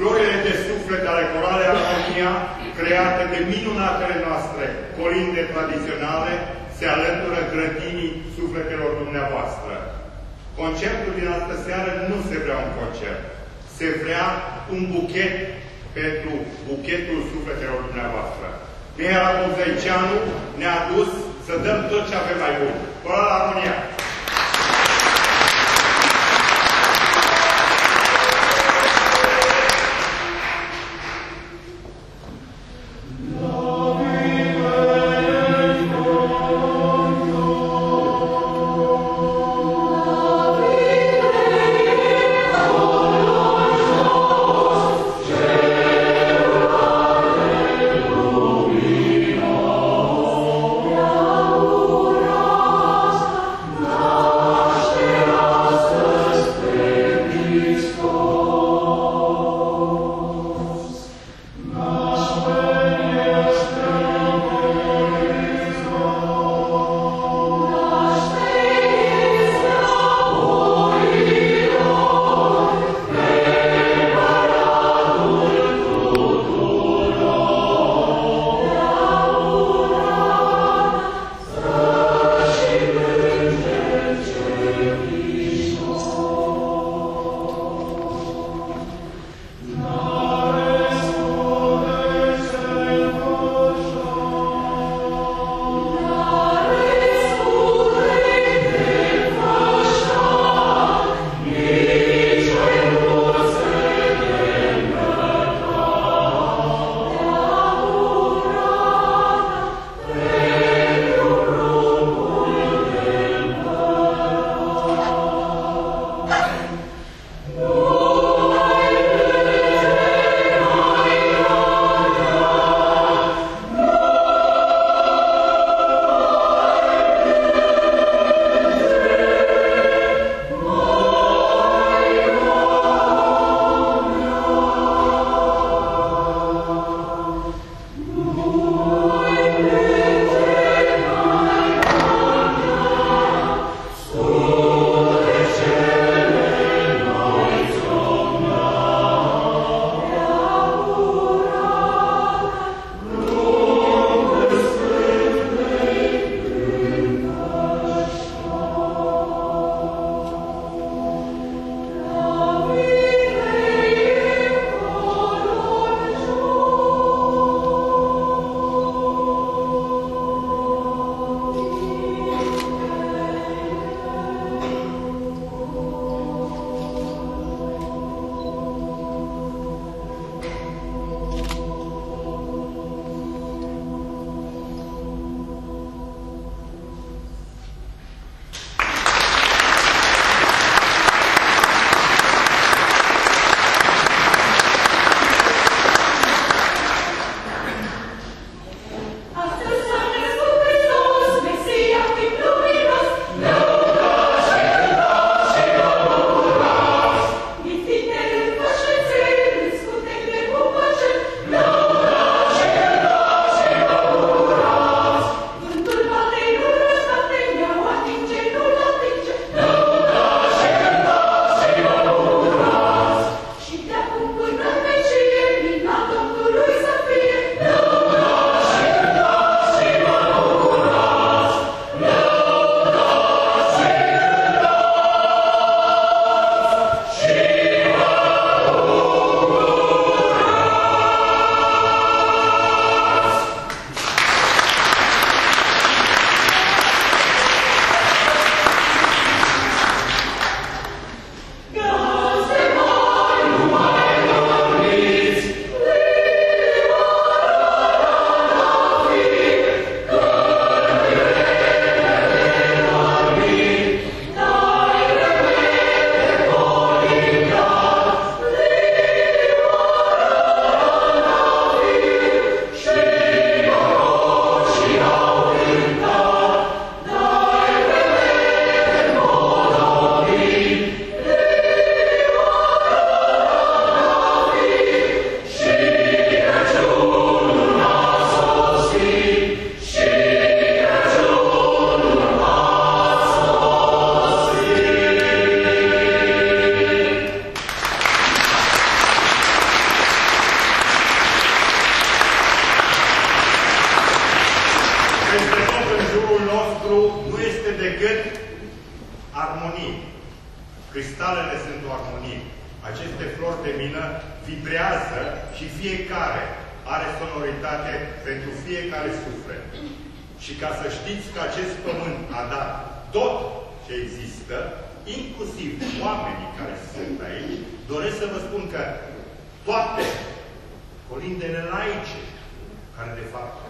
florile de suflet ale corale Armonia, create de minunatele noastre colinde tradiționale, se alătură grădinii sufletelor dumneavoastră. Concertul din astă seară nu se vrea un concert. Se vrea un buchet pentru buchetul sufletelor dumneavoastră. Mihela Buzăiceanu ne-a dus să dăm tot ce avem mai bun. Coral Armonia!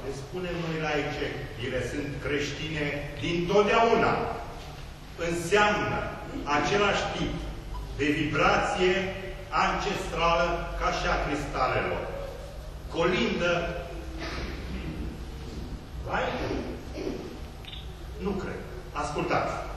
Le spunem noi laice, ele sunt creștine dintotdeauna. Înseamnă același tip de vibrație ancestrală ca și a cristalelor. Colindă laicul? Nu cred. Ascultați!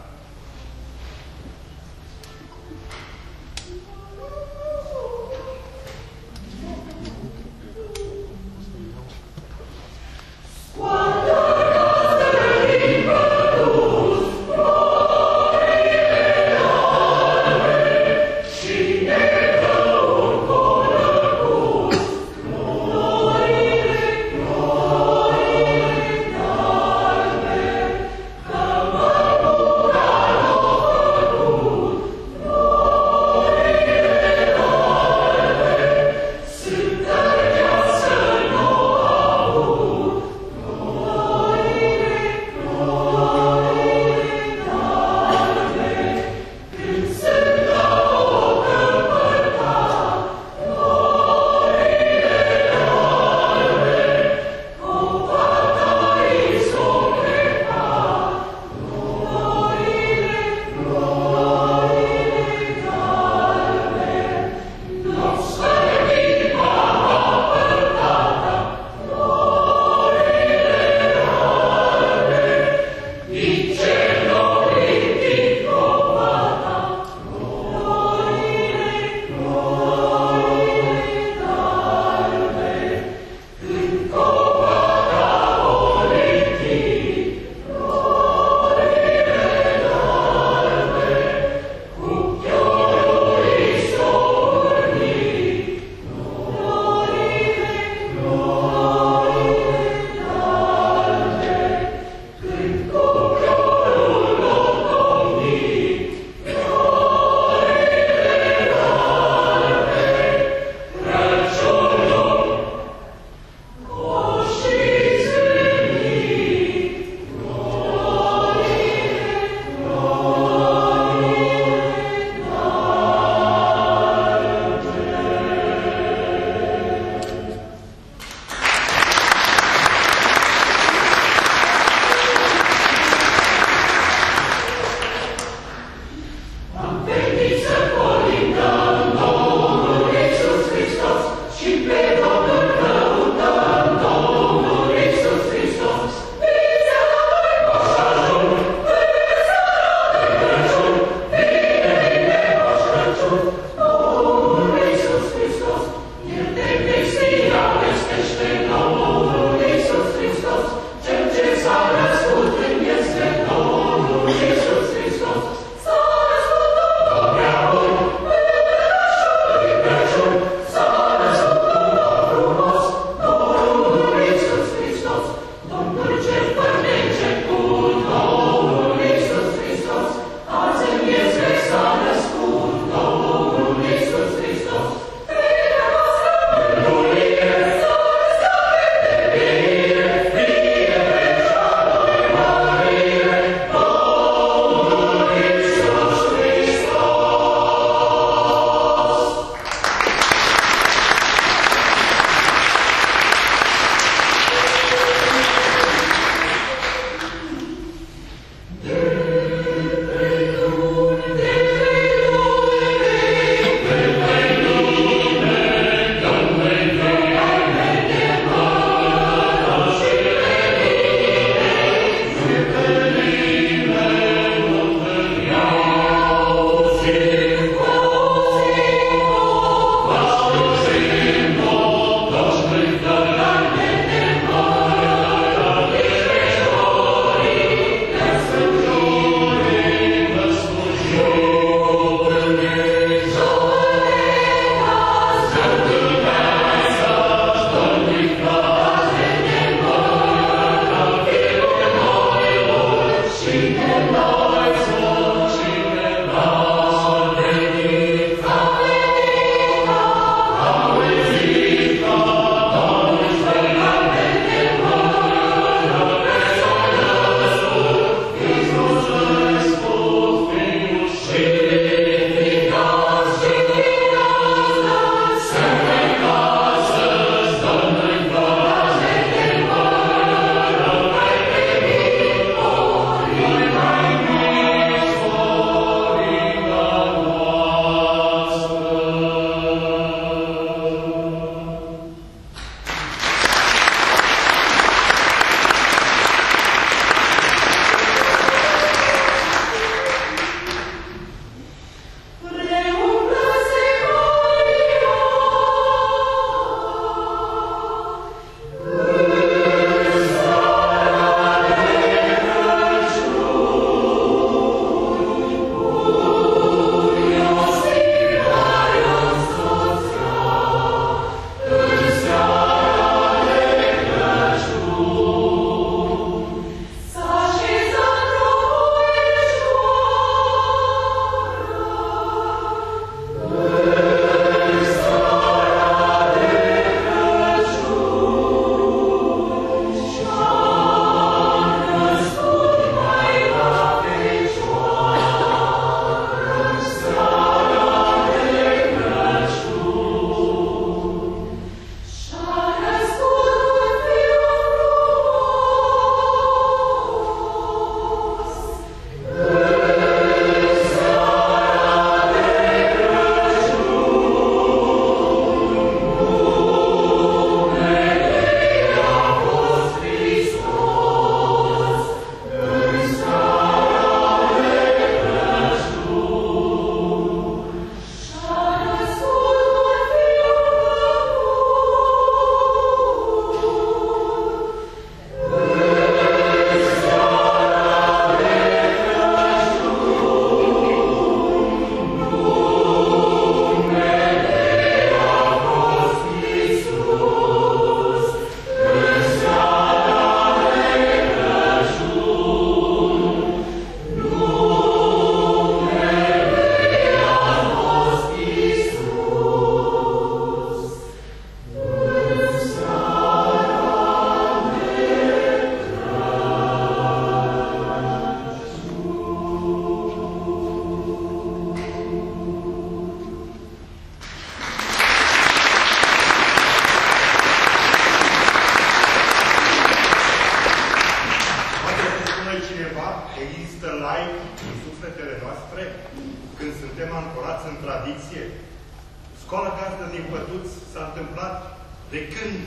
De când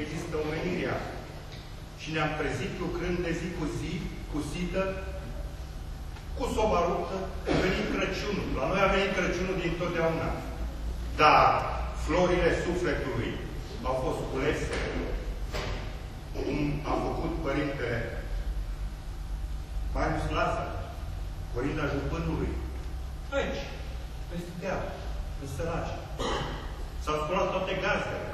există omenirea. Și ne-am trezit lucrând de zi cu zi, cu sită, cu soba ruptă, a venit Crăciunul. La noi a venit Crăciunul din totdeauna. Dar florile sufletului au fost culese, cum a făcut Părintele Marius Lazar, Corinda Jupânului, aici, peste deal, în săraci. S-au sculat toate gazdele.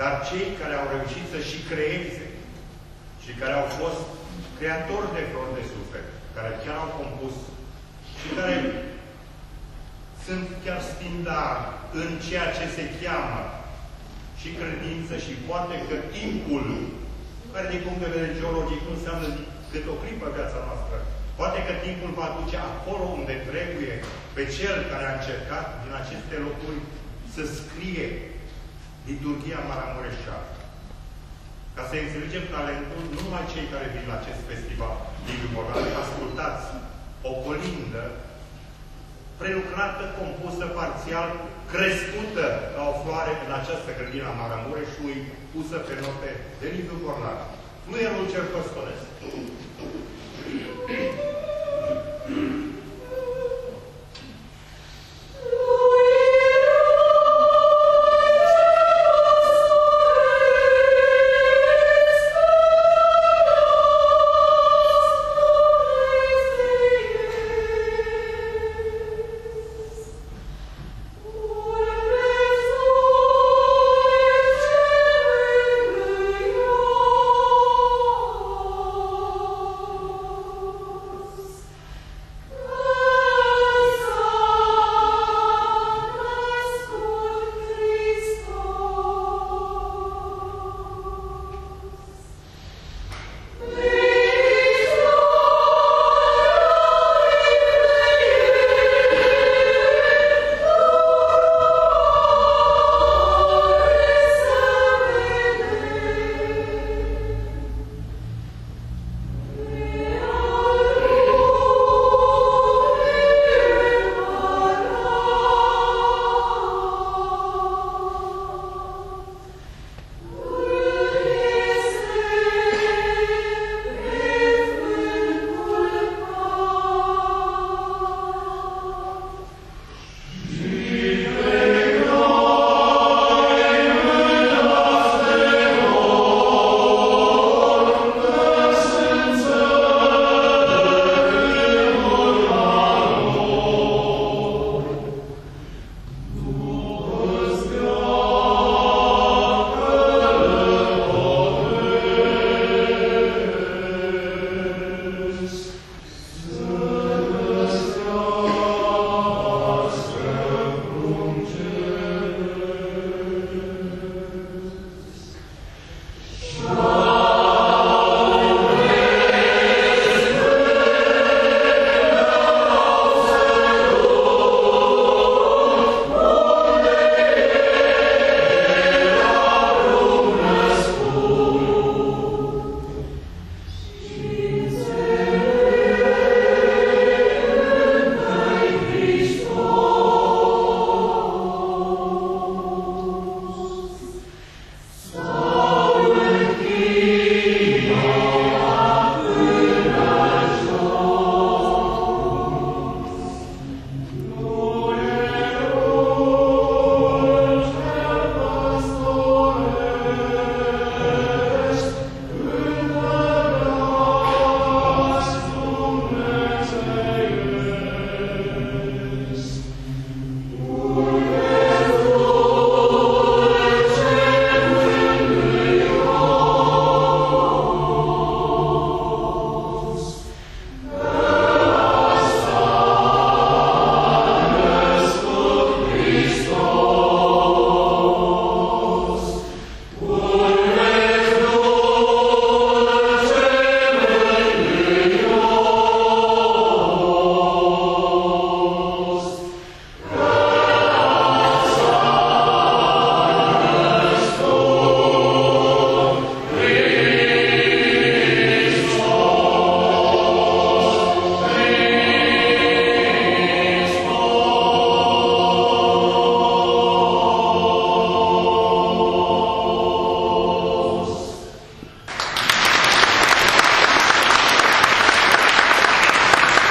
Dar cei care au reușit să și creeze și care au fost creatori de flori de suflet, care chiar au compus și care sunt chiar standard în ceea ce se cheamă și credință și poate că timpul, care din punct de vedere geologic nu înseamnă cât o clipă viața noastră, poate că timpul va duce acolo unde trebuie pe cel care a încercat din aceste locuri să scrie liturgia Maramureșeană. Ca să înțelegem talentul, nu numai cei care vin la acest festival din Iugoslav, ascultați o colindă prelucrată, compusă parțial, crescută ca o floare în această grădină a Maramureșului, pusă pe note de Liviu Cornar. Nu e un cer păstoresc.